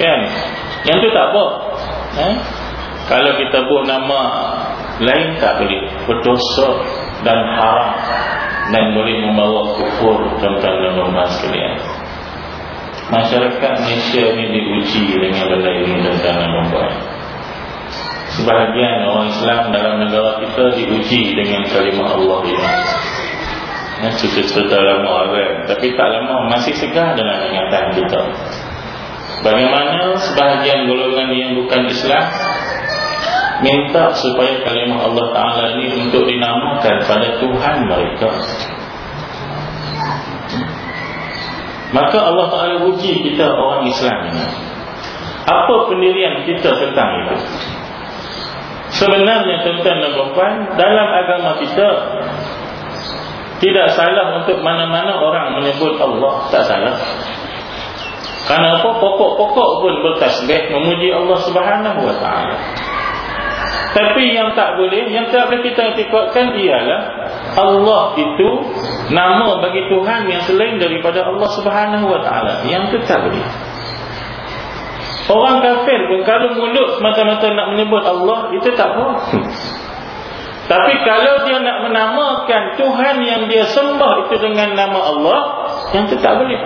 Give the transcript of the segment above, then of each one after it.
Kan? Yang tu tak apa. Eh? Kalau kita buat nama lain tak boleh. Berdosa dan haram dan boleh membawa kufur dan puan sekalian. Masyarakat Malaysia ni diuji dengan benda ini dan puan. Sebahagian orang Islam dalam negara kita diuji dengan kalimah Allah ini. Ya, cerita-cerita lama kan? Tapi tak lama masih segar dalam ingatan kita. Bagaimana sebahagian golongan yang bukan Islam? Minta supaya kalimah Allah Ta'ala ini untuk dinamakan pada Tuhan mereka. Maka Allah Ta'ala uji kita orang Islam ini. Apa pendirian kita tentang itu? Sebenarnya tentang dan dalam agama kita tidak salah untuk mana-mana orang menyebut Allah. Tak salah kerana apa pokok-pokok pun bertasbih memuji Allah Subhanahu Wa Taala tapi yang tak boleh, yang tak boleh kita ikutkan ialah Allah itu nama bagi Tuhan yang selain daripada Allah Subhanahu Wa Taala. Yang itu tak boleh. Orang kafir pun kalau mulut semata-mata nak menyebut Allah itu tak apa. Tapi kalau dia nak menamakan Tuhan yang dia sembah itu dengan nama Allah, yang itu tak boleh.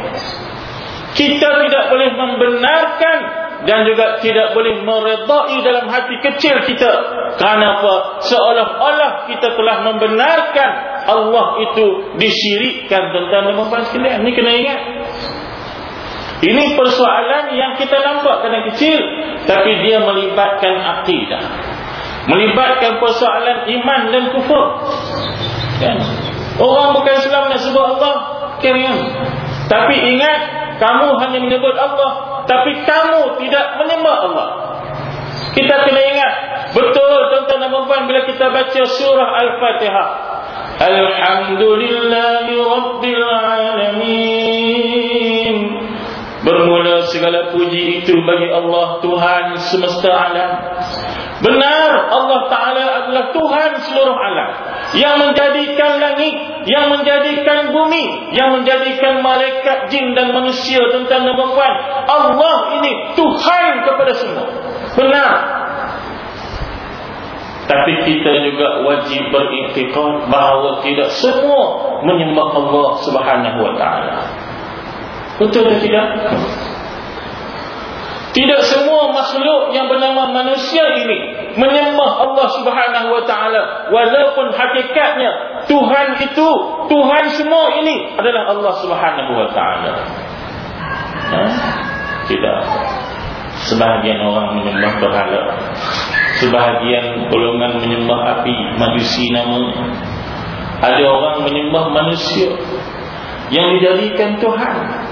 Kita tidak boleh membenarkan dan juga tidak boleh meredai dalam hati kecil kita. Kerana apa? Seolah-olah kita telah membenarkan Allah itu disyirikkan tentang nama sekalian ini kena ingat. Ini persoalan yang kita nampak kena kecil tapi dia melibatkan akidah. Melibatkan persoalan iman dan kufur. Kan? orang bukan Islam nak sebut Allah kan? tapi ingat kamu hanya menyebut Allah tapi kamu tidak menyembah Allah. Kita kena ingat betul tuan-tuan dan puan bila kita baca surah Al-Fatihah. Alhamdulillahirabbil alamin. Bermula segala puji itu bagi Allah Tuhan semesta alam. Benar Allah Taala adalah Tuhan seluruh alam yang menjadikan langit, yang menjadikan bumi, yang menjadikan malaikat jin dan manusia tentang dan perempuan. Allah ini Tuhan kepada semua. Benar. Tapi kita juga wajib beriktikad bahawa tidak semua menyembah Allah Subhanahu wa taala. Betul atau tidak? Tidak semua makhluk yang bernama manusia ini menyembah Allah Subhanahu wa taala walaupun hakikatnya Tuhan itu Tuhan semua ini adalah Allah Subhanahu wa taala. Ha? Tidak. Sebahagian orang menyembah berhala. Sebahagian golongan menyembah api, majusi namanya. Ada orang menyembah manusia yang dijadikan Tuhan.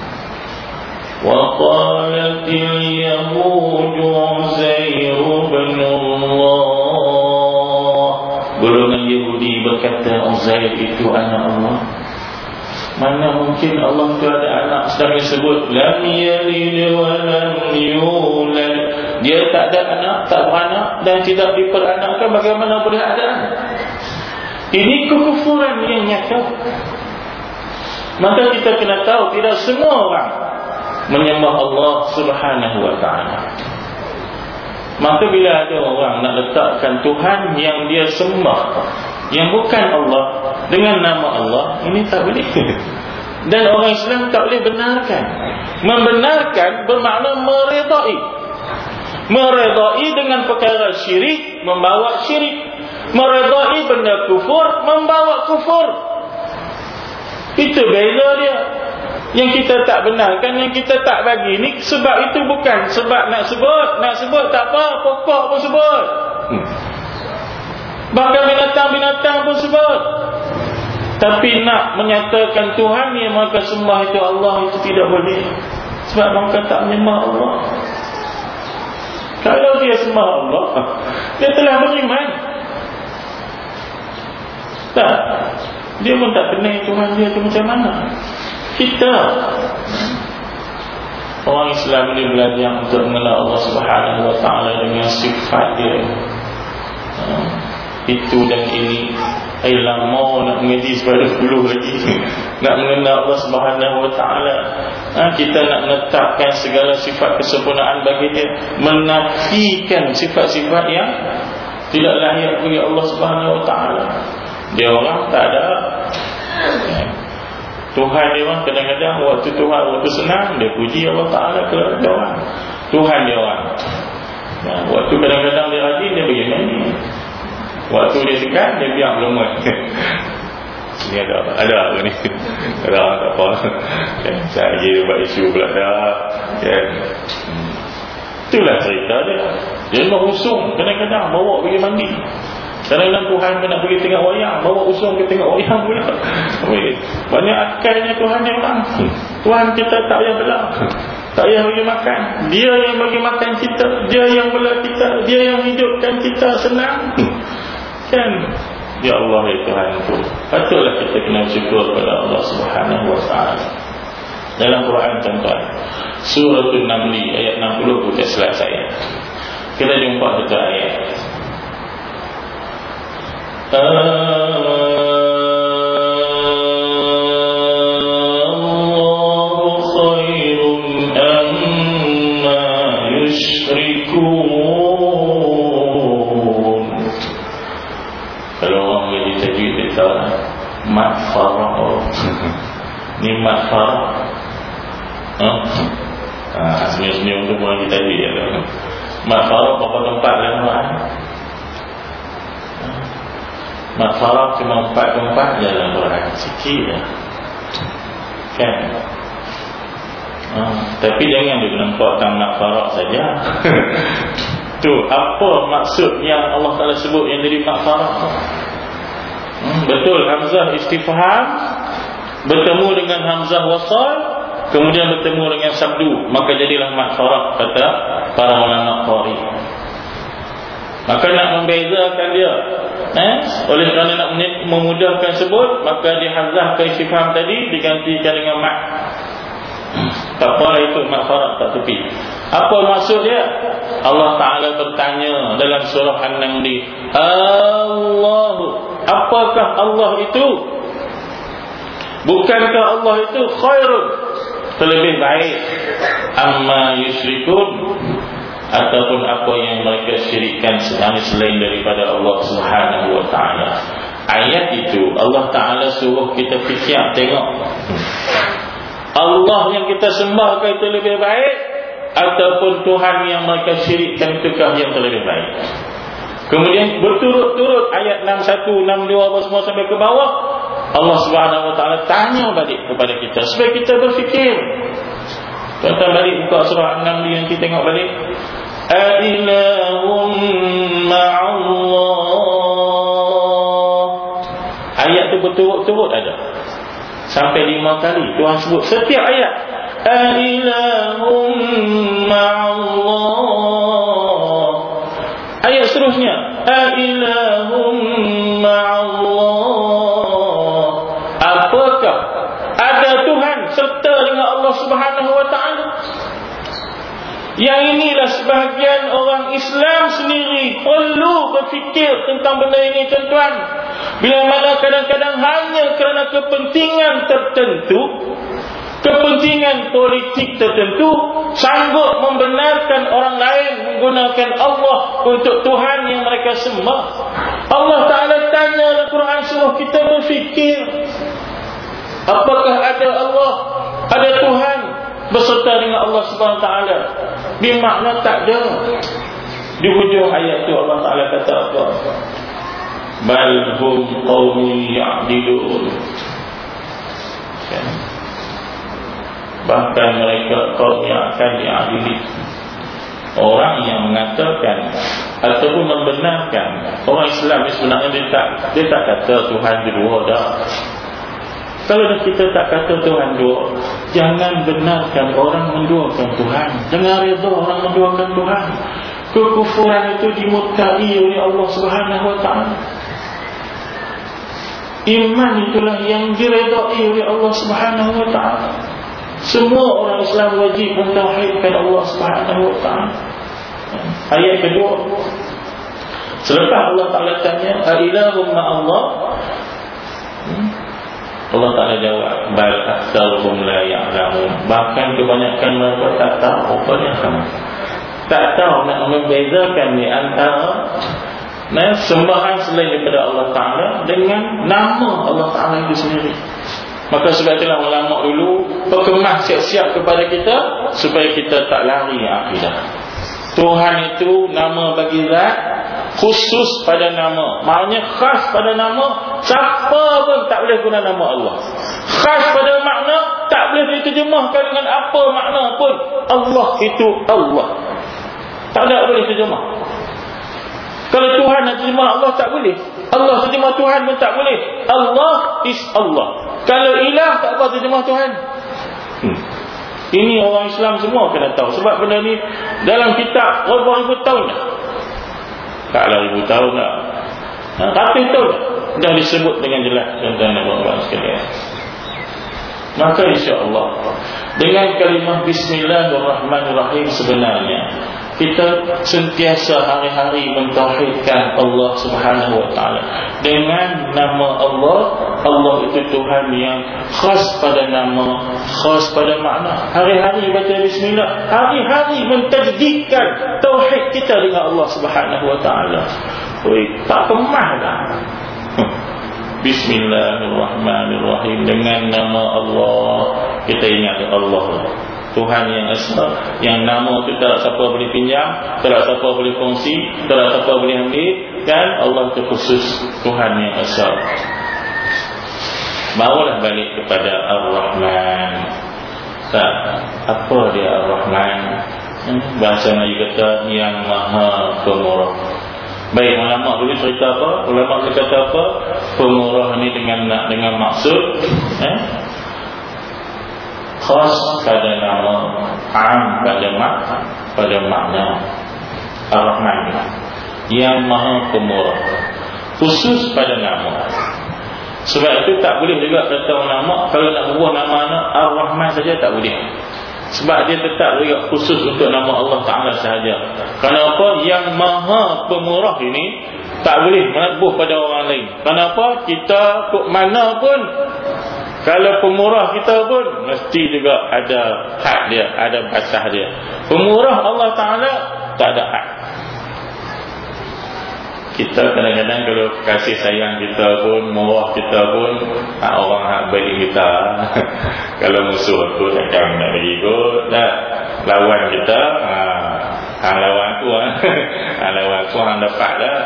وقالت اليهود عزير بن الله Golongan Yahudi berkata Uzair itu anak Allah Mana mungkin Allah itu ada anak Sedang disebut Lam yalid wa lam yulad Dia tak ada anak, tak beranak Dan tidak diperanakkan Bagaimana boleh ada anak Ini kekufuran yang nyata Maka kita kena tahu Tidak semua orang menyembah Allah Subhanahu wa taala. Maka bila ada orang nak letakkan Tuhan yang dia sembah yang bukan Allah dengan nama Allah, ini tak boleh. Dan orang Islam tak boleh benarkan. Membenarkan bermakna meredai. Meredai dengan perkara syirik membawa syirik. Meredai benda kufur membawa kufur. Itu beza dia yang kita tak benarkan yang kita tak bagi ni sebab itu bukan. Sebab nak sebut nak sebut tak apa pokok pun sebut. Hmm. bahkan binatang-binatang pun sebut. Tapi nak menyatakan Tuhan yang mereka sembah itu Allah itu tidak boleh. Sebab mereka tak menyembah Allah. Kalau dia sembah Allah dia telah beriman. Tak. Dia pun tak kenal Tuhan dia itu macam mana kita. Orang Islam ini belajar untuk mengenal Allah Subhanahu Wa Taala dengan sifat dia. Ha, itu dan ini. Eh lama nak mengaji sepada puluh lagi. Nak mengenal Allah subhanahu wa ta'ala. Ha, Kita nak menetapkan segala sifat kesempurnaan bagi dia. Menafikan sifat-sifat yang Tidak lahir bagi Allah subhanahu wa ta'ala. Dia orang tak ada. Tuhan dia orang kadang-kadang Waktu Tuhan waktu senang Dia puji Allah ta'ala ke dia orang. Tuhan dia orang. Ya, Waktu kadang-kadang dia rajin Dia bagi main Waktu dia dekat Dia biar lemah Ini ada apa? Ada apa ni? Ada tak apa. Ya, Saya buat isu pula dah. Ya. Itulah cerita dia. Dia memang usung Kadang-kadang bawa pergi mandi Kadang-kadang Tuhan nak pergi tengok wayang Bawa usung ke tengok wayang pula. Banyak akalnya Tuhan yang orang Tuhan kita tak payah belah. Tak payah bagi makan. Dia yang bagi makan kita Dia yang belah kita Dia yang hidupkan kita senang. Kan? Ya Allah ya Tuhan itu Patutlah kita kena syukur kepada Allah subhanahu wa ta'ala. Dalam Quran contoh Surah An-Namli ayat 60 Bukan selesai. Kita jumpa satu ayat ni makfarah cuma empat tempat dalam sikit ya. kan? Ha, tapi jangan dia nampak tentang makfarah saja. Tu apa maksud yang Allah Ta'ala sebut yang dari makfarah hmm, betul Hamzah istifham bertemu dengan hamzah wasal kemudian bertemu dengan sabdu. Maka jadilah makfarah kata para ulama qari. Maka nak membezakan dia eh? Oleh kerana nak memudahkan sebut maka dihazah ke istifham tadi digantikan dengan mak. Tak apa itu makfarah tak tepi? Apa maksud dia? Allah Ta'ala bertanya dalam surah An-Namli Allah apakah Allah itu? Bukankah Allah itu khairun? Terlebih baik. Amma yusrikun Ataupun apa yang mereka syirikkan Selain daripada Allah subhanahu wa ta'ala Ayat itu Allah ta'ala suruh kita fikir Tengok Allah yang kita sembah itu lebih baik Ataupun Tuhan yang mereka syirikkan Itukah yang terlebih baik Kemudian berturut-turut ayat 61, 62 apa semua sampai ke bawah Allah Subhanahu Wa Taala tanya balik kepada kita supaya kita berfikir. Tuan-tuan balik buka surah 6 yang kita tengok balik. Ayat tu berturut-turut ada. Sampai lima kali Tuhan sebut setiap ayat. Ailahum ma'allah. Ayat seterusnya. Ailahum ma'allah. serta dengan Allah Subhanahu wa taala. Yang inilah sebahagian orang Islam sendiri perlu berfikir tentang benda ini tuan-tuan. Bila mana kadang-kadang hanya kerana kepentingan tertentu, kepentingan politik tertentu sanggup membenarkan orang lain menggunakan Allah untuk Tuhan yang mereka sembah. Allah Taala tanya dalam Quran suruh kita berfikir Apakah ada Allah Ada Tuhan Berserta dengan Allah SWT Bermakna tak ada Di hujung ayat itu Allah Ta'ala kata apa? Balhum qawmi ya'dilun. Bahkan mereka yang akan diadili. Orang yang mengatakan Ataupun membenarkan. Orang Islam sebenarnya dia tak, dia tak kata Tuhan dua dah kalau kita tak kata Tuhan dua Jangan benarkan orang menduakan Tuhan Jangan reda orang menduakan Tuhan Kekufuran itu dimurkai oleh Allah Subhanahu Taala. Iman itulah yang diredai oleh Allah Subhanahu Taala. Semua orang Islam wajib mentauhidkan Allah Subhanahu Taala. Ayat kedua Selepas Allah Ta'ala tanya Ailahum ma'allah hmm? Allah Ta'ala jawab Bal aksaruhum la ya'lamun. Bahkan kebanyakan mereka tak tahu yang sama. Tak tahu nak membezakan ni antara nah, Sembahan selain daripada Allah Ta'ala Dengan nama Allah Ta'ala itu sendiri. Maka sebab itulah ulama dulu Perkemah siap-siap kepada kita Supaya kita tak lari akidah. Tuhan itu nama bagi zat khusus pada nama. Maknanya khas pada nama, siapa pun tak boleh guna nama Allah. Khas pada makna, tak boleh diterjemahkan dengan apa makna pun. Allah itu Allah. Tak ada boleh terjemah. Kalau Tuhan nak terjemah Allah tak boleh. Allah terjemah Tuhan pun tak boleh. Allah is Allah. Kalau ilah tak apa terjemah Tuhan. Hmm. Ini orang Islam semua kena tahu. Sebab benda ni dalam kitab ribu-ribu tahun dah. Taklah ribu tahun dah. Ha, ratus tahun dah disebut dengan jelas dan puan sekalian. Maka insya-Allah dengan kalimah bismillahirrahmanirrahim sebenarnya kita sentiasa hari-hari mentauhidkan Allah Subhanahu wa taala. Dengan nama Allah Allah itu Tuhan yang khas pada nama khas pada makna. Hari-hari baca bismillah hari-hari mentajdidkan tauhid kita dengan Allah Subhanahu wa taala. Oi tak pemah dah. Bismillahirrahmanirrahim. Dengan nama Allah Kita ingat Allah Tuhan yang Esa Yang nama itu tak siapa boleh pinjam Tak siapa boleh kongsi Tak siapa boleh ambil Dan Allah itu khusus Tuhan yang Esa Barulah balik kepada Ar-Rahman Tak Apa dia Ar-Rahman hmm, Bahasa Melayu kata Yang Maha Pemurah Baik ulama dulu cerita apa? Ulama kata apa? Pemurah ni dengan dengan maksud eh? Khas pada nama am pada mak pada makna Ar-Rahman. Yang maha pemurah. Khusus pada nama. Sebab itu tak boleh juga kata nama kalau nak buah nama anak Ar-Rahman saja tak boleh. Sebab dia tetap juga khusus untuk nama Allah Ta'ala sahaja. Kenapa yang maha pemurah ini tak boleh menabuh pada orang lain? Kenapa? Kita mana pun kalau pemurah kita pun mesti juga ada hak dia, ada batas dia. Pemurah Allah Taala tak ada hak. Kita kadang-kadang kalau kasih sayang kita pun, murah kita pun, hak orang hak baik kita. kalau musuh tu akan nak bagi kot, dah lawan kita, ha, hang lawan tu, ha. hang lawan tu hang dapat dah,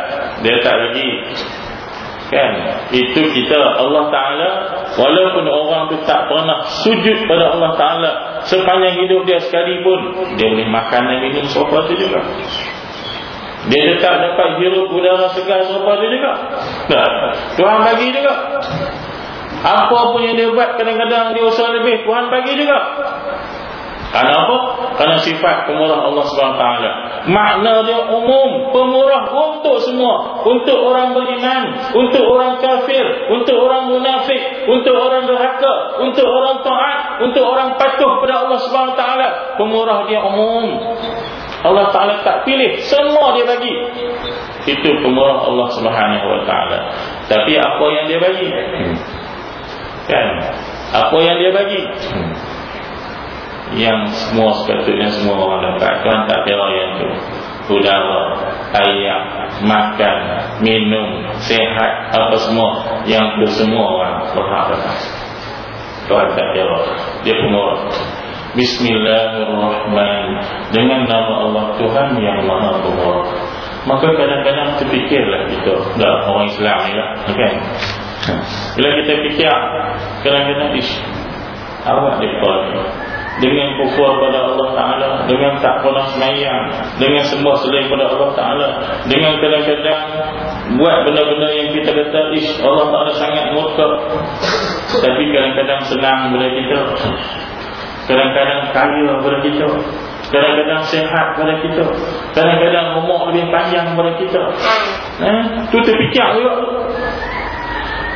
dia tak bagi kan? Itu kita Allah Ta'ala walaupun orang tu tak pernah sujud pada Allah Ta'ala sepanjang hidup dia sekalipun dia boleh makan dan minum sopa tu juga. Dia tetap dapat hirup udara segar sopa tu juga. Nah, Tuhan bagi juga. Apa pun yang dia buat kadang-kadang dia usaha lebih Tuhan bagi juga kerana apa? Kerana sifat pemurah Allah SWT Makna dia umum Pemurah untuk semua Untuk orang beriman Untuk orang kafir Untuk orang munafik Untuk orang derhaka Untuk orang taat Untuk orang patuh kepada Allah SWT Pemurah dia umum Allah Ta'ala tak pilih Semua dia bagi Itu pemurah Allah SWT Tapi apa yang dia bagi? Hmm. Kan? Apa yang dia bagi? Yang semua sepatutnya semua orang dapat. Tuhan tak kira yang tu. Udara, air, makan, minum, sehat apa semua yang tu semua orang berhak dapat. Tuhan tak kira. Dia pemurah Bismillahirrahmanirrahim. Dengan nama Allah Tuhan yang maha pemurah. Maka kadang-kadang terfikirlah kita dah orang Islam ni lah kan? Bila kita fikir kadang-kadang ish awak depan dengan kufur pada Allah Ta'ala dengan tak pernah semayang dengan semua selain pada Allah Ta'ala dengan kadang-kadang buat benda-benda yang kita kata ish Allah Ta'ala sangat murka. Tapi kadang-kadang senang pada kita. Kadang-kadang kaya pada kita. Kadang-kadang sehat pada kita. Kadang-kadang umur lebih panjang pada kita. Eh? tu terfikir juga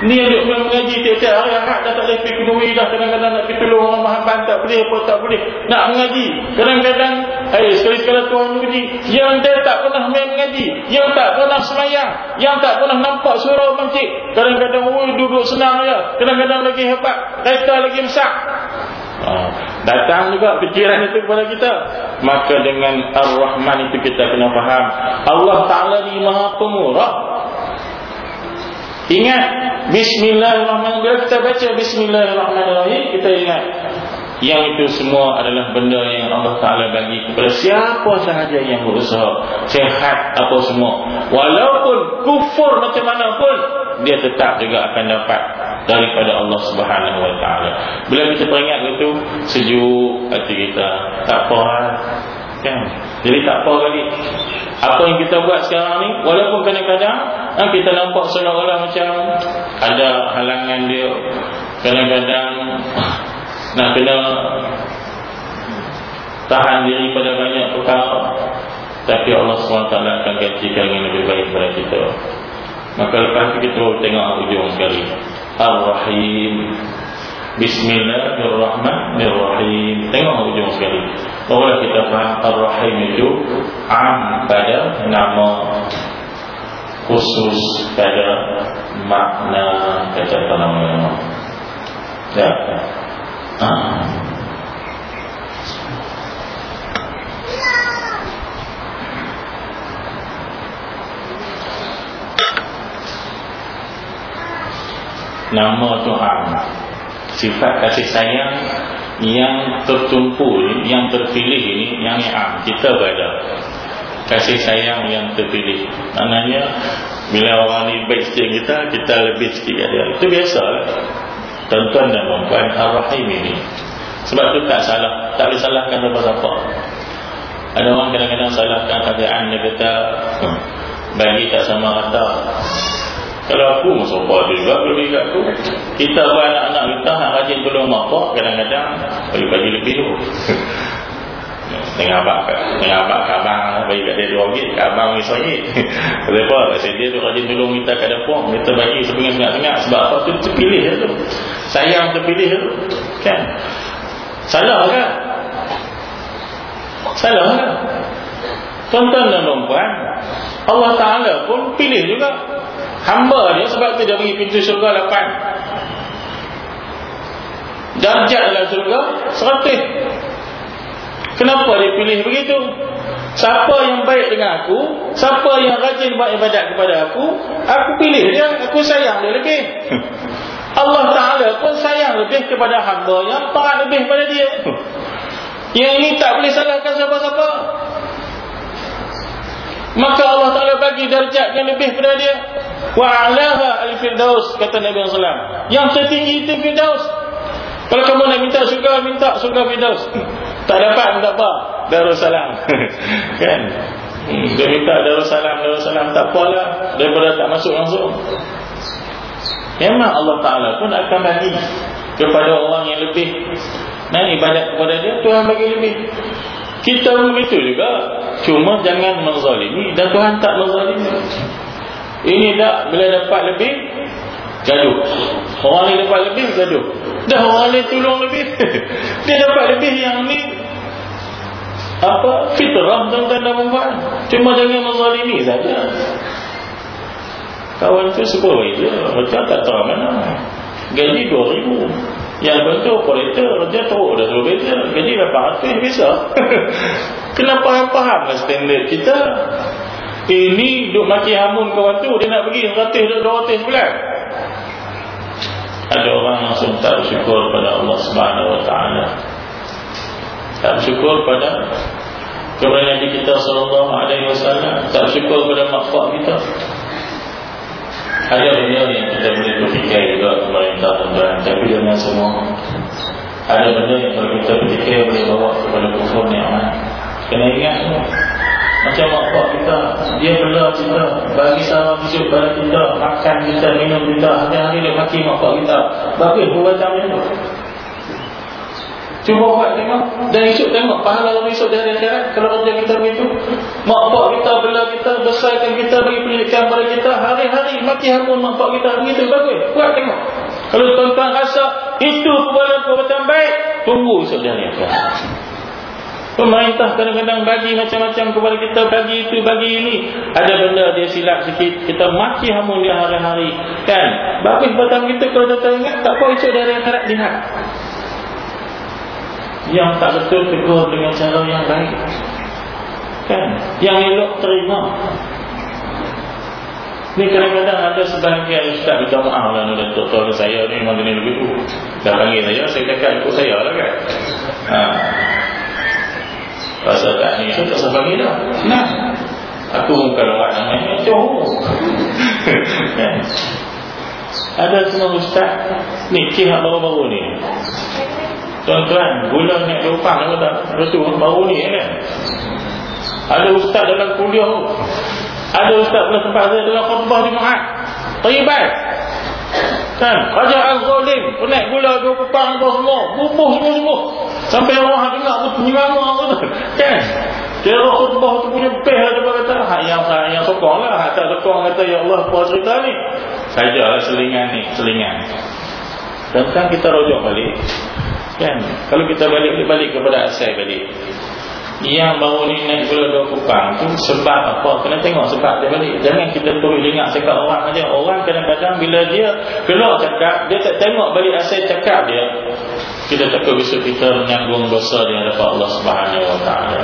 Ni yang duk mengaji tiap-tiap hari Ahad dah tak boleh pergi kedui dah Kadang-kadang nak pergi tolong orang mahamban Tak boleh apa tak boleh. Nak mengaji. Kadang-kadang Eh sekali-sekala Tuhan uji Yang dia tak pernah main mengaji Yang tak pernah semayang Yang tak pernah nampak surau masjid. Kadang-kadang oh, duduk senang ya. Kadang-kadang lagi hebat Kereta lagi besar. Ha, datang juga fikiran itu kepada kita. Maka dengan Ar-Rahman itu kita kena faham. Allah Ta'ala ni maha pemurah ingat Bismillahirrahmanirrahim kita baca Bismillahirrahmanirrahim kita ingat yang itu semua adalah benda yang Allah Ta'ala bagi kepada siapa sahaja yang berusaha sehat apa semua walaupun kufur macam mana pun dia tetap juga akan dapat daripada Allah Subhanahu Wa Taala. Bila kita teringat itu sejuk hati kita, tak apa kan? Jadi tak apa lagi. Apa yang kita buat sekarang ni, walaupun kadang-kadang ha, kita nampak seolah-olah macam ada halangan dia, kadang-kadang nak kena tahan diri pada banyak perkara, tapi Allah SWT akan gantikan yang lebih baik kepada kita. Maka lepas itu kita tengok ujung sekali. Ar-Rahim Bismillahirrahmanirrahim Tengok ujung sekali Bahawa kita faham Ar-Rahim itu Am pada nama Khusus pada Makna Kata nama Ya. Ah. nama Tuhan. Sifat kasih sayang yang tertumpu yang terpilih ini yang am kita berada kasih sayang yang terpilih. Maknanya bila orang ni baik sikit kita kita lebih sikit dia. Itu biasa. Tuan-tuan dan perempuan Ar-Rahim ini. Sebab tu tak salah. Tak boleh salahkan siapa-siapa. Ada orang kadang-kadang salahkan keadaan dia kata hmm, bagi tak sama rata kalau aku musuh juga lebih kat aku. Kita buat anak-anak kita Nak rajin tolong mak Kadang-kadang Bagi-bagi lebih tu Dengan abang Dengan abang ke abang Bagi kat dia dua ringgit Kat abang risau ringgit. Kenapa? Sebab dia tu rajin tolong kita kat dapur Kita bagi sepengah-sepengah Sebab apa tu? Terpilih tu. Sayang terpilih tu. Kan? Salah kan Salah kan Tuan-tuan dan perempuan Allah Ta'ala pun pilih juga hamba dia sebab tu dia bagi pintu syurga lapan. Darjat dalam syurga seratus kenapa dia pilih begitu? Siapa yang baik dengan aku siapa yang rajin buat ibadat kepada aku aku pilih dia aku sayang dia lebih. Allah Ta'ala pun sayang lebih kepada hamba yang taat lebih kepada dia. Yang ini tak boleh salahkan siapa-siapa. Maka Allah Ta'ala bagi darjat yang lebih kepada dia. Wa alaha al-firdaus kata Nabi SAW yang tertinggi itu firdaus. Kalau kamu nak minta surga minta surga firdaus tak dapat minta apa. Darussalam. Kan? Dia minta darussalam darussalam tak apalah. Daripada tak masuk langsung. Memang Allah Ta'ala pun akan bagi kepada orang yang lebih. Nak ibadat kepada dia Tuhan bagi lebih. Kita pun begitu juga. Cuma jangan menzalimi. Dan Tuhan tak menzalimi. Ini tak bila dapat lebih Gaduh. Orang ni dapat lebih gaduh. Dah orang ni tolong lebih. Dia dapat lebih yang ni. Apa? Fitrah tuan-tuan dan perempuan Cuma jangan menzalimi saja. Kawan tu sebuah dia Macam tak tahu mana Gaji 2000 yang bentuk operator dia tahu dah tahu beza gaji berapa ratus bisa. Kenapa faham standard kita. Ini duk maki hamun kawan tu dia nak pergi ratus dua ratus bulan ada orang langsung tak bersyukur pada Allah Subhanahu Wa Taala. Tak bersyukur pada kepada Nabi kita Sallallahu Alaihi Wasallam. Tak bersyukur pada makhluk kita. Ada benda yang kita boleh berfikir juga pemerintah tuan Tapi dengan semua Ada benda yang kalau kita berfikir boleh bawa kepada kufur ni'mat Kena ingat semua Macam bapak kita Dia bela kita Bagi sama hidup pada kita Makan kita, minum kita Hari-hari dia maki bapak kita. Bagus buat macam itu Cuba buat tengok Dan esok tengok pahala orang esok dari akhirat Kalau kerja kita begitu. Mak pak kita, bela kita, besarkan kita Bagi pendidikan pada kita Hari-hari mati hamun mak pak kita Begitu bagus. Buat tengok. Kalau tuan-tuan rasa Itu perbuatan perbuatan baik Tunggu esok dari akhirat Pemerintah kadang-kadang bagi macam-macam kepada kita Bagi itu, bagi ini Ada benda dia silap sikit Kita maki hamun dia hari-hari Kan? Bagus batang kita kalau kita ingat Tak apa esok dari akhirat lihat Yang tak betul tegur dengan cara yang baik Kan? Yang elok terima Ni kadang-kadang ada sebahagian ustaz minta maaf lah ni doktor saya ni memang jenis begitu. Dah panggil saya, saya cakap ikut saya lah kan. Ha. Pasal tak ni, saya tak panggil dah. Nah. Aku orang namanya cowok. kan? Ada semua ustaz ni cik baru-baru ni. Tuan-tuan, gula naik lupang tak? Betul, baru ni kan? Ada ustaz dalam kuliah ada ustaz pernah sempat saya dalam khutbah di Mu'ad. Tayyibat. Kan? Raja Al-Zalim. Penaik gula dua kupang apa semua. Bubuh semua-semua. Sampai orang dengar pun penyerama. Kan? Kira khutbah tu punya peh lah dia kata. Ha, yang, yang sokong lah. Tak sokong kata, Ya Allah, apa cerita ni? Sajalah selingan ni. Selingan. Dan kan kita rojok balik. Kan? Kalau kita balik-balik kepada asal balik yang baru ni naik gula dua kupang tu sebab apa kena tengok sebab dia balik jangan kita terus ingat cakap orang aja orang kadang-kadang bila dia keluar cakap dia tak tengok balik asal cakap dia kita takut besok kita menyanggung dosa di hadapan Allah Subhanahu Wa Taala.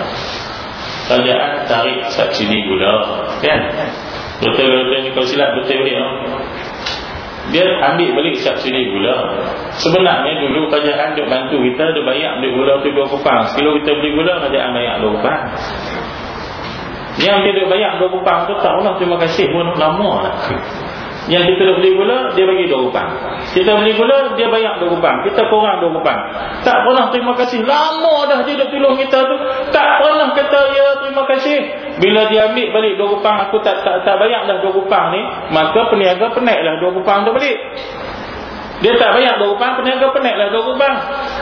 Kerajaan tarik subsidi gula. Kan? Betul-betul ni kalau silap betul dia dia ambil balik subsidi gula. Sebenarnya dulu kerajaan duk bantu kita dia bayar ambil gula tu dua kupang. Sekilo kita beli gula kerajaan bayar dua kupang. Yang dia duk bayar dua kupang tu tak Allah terima kasih pun lama yang kita dah beli gula, dia bagi dua rupang. Kita beli gula, dia bayar dua rupang. Kita kurang dua rupang. Tak pernah terima kasih. Lama dah dia dah tolong kita tu. Tak pernah kata, ya terima kasih. Bila dia ambil balik dua rupang, aku tak tak, tak bayar dah dua rupang ni. Maka peniaga penaiklah dua rupang tu balik. Dia tak bayar dua rupang, peniaga penaiklah dua rupang.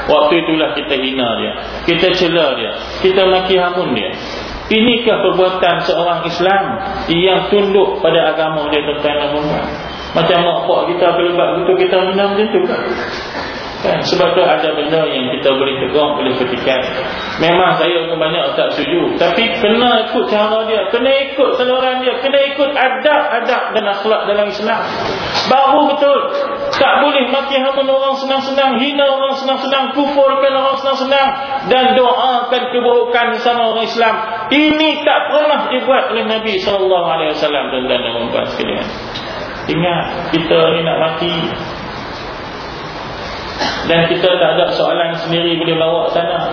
Waktu itulah kita hina dia. Kita cela dia. Kita maki hamun dia. Inikah perbuatan seorang Islam yang tunduk pada agama dia tentang agama. Macam mak pak kita pelebak begitu kita minum macam tu kan? kan? Sebab tu ada benda yang kita boleh tegur, boleh petikan. Memang saya pun banyak tak setuju. Tapi kena ikut cara dia. Kena ikut saluran dia. Kena ikut adab-adab dan akhlak dalam Islam. Baru betul. Tak boleh maki hamun orang senang-senang. Hina orang senang-senang. Kufurkan orang senang-senang. Dan doakan keburukan sama orang Islam. Ini tak pernah dibuat oleh Nabi SAW. Dan dan dan sekalian. Ingat, kita ni nak mati dan kita tak ada soalan sendiri boleh bawa sana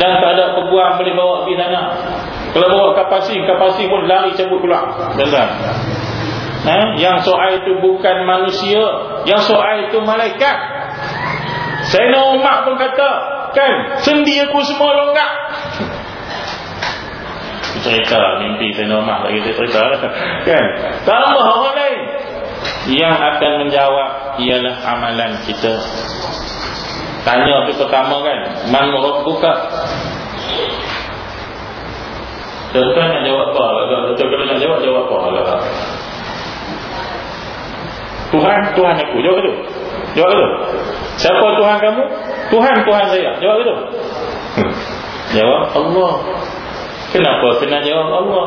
dan tak ada peguam boleh bawa pergi sana kalau bawa kapasi kapasi pun lari cabut keluar dengar eh? yang soal itu bukan manusia yang soal itu malaikat. Sayyidina Umar pun kata kan sendi aku semua longgak. Cerita mimpi Sayyidina Umar lagi cerita. Kan? Tambah orang lain. Yang akan menjawab ialah amalan kita. Tanya tu pertama kan Man buka. Tuan-tuan nak jawab apa? Tuan-tuan nak jawab Jawab apa? Lah. Tuhan Tuhan aku. Jawab itu Jawab itu Siapa Tuhan kamu? Tuhan Tuhan saya. Jawab itu hmm. Jawab. Allah. Kenapa kena jawab Allah